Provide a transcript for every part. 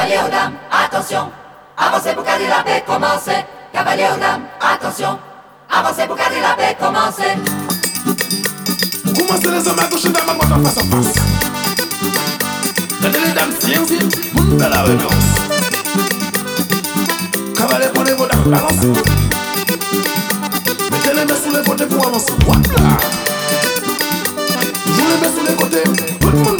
Cavalier aux dames, attention. Avancez pour garder la paix, commencez. Cavalier aux dames, attention. Avancez pour garder la paix, commencez. Commencez les hommes à gauche et dames à droite en face à face. Regardez les dames, tiens, tiens, mon belle réponse. Cavalier, prenez vos dames, balancez. Mettez les mains sous les côtés pour avancer. Voilà. Jouez les mains sous les côtés, tout le monde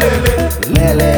Lele. lele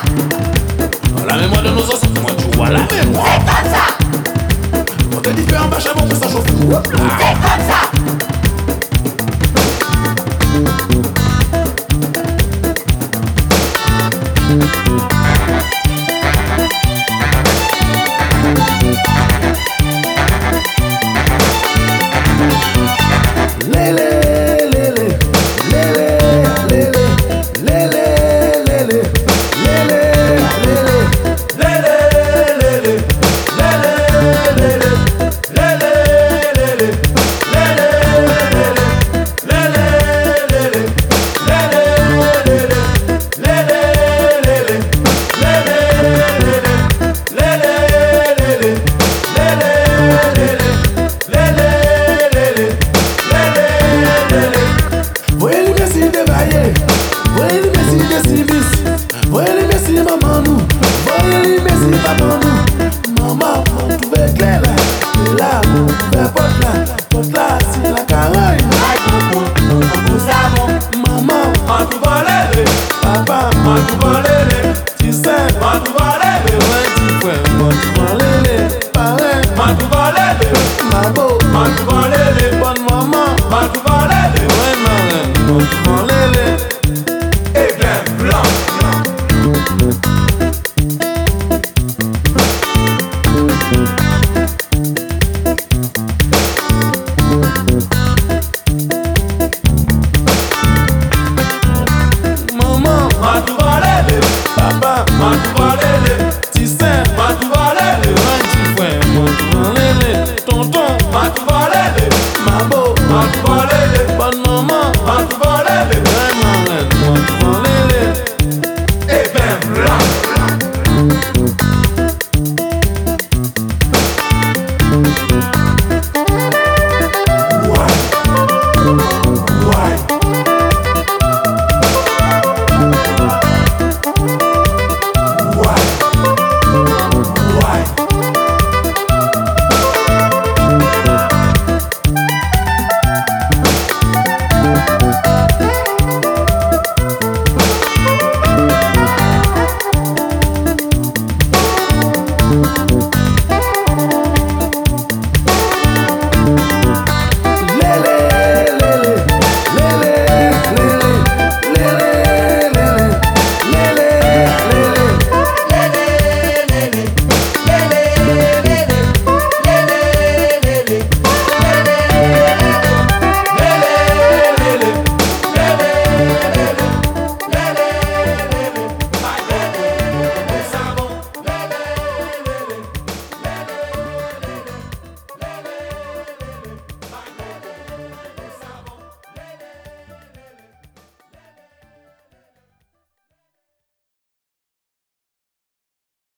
만고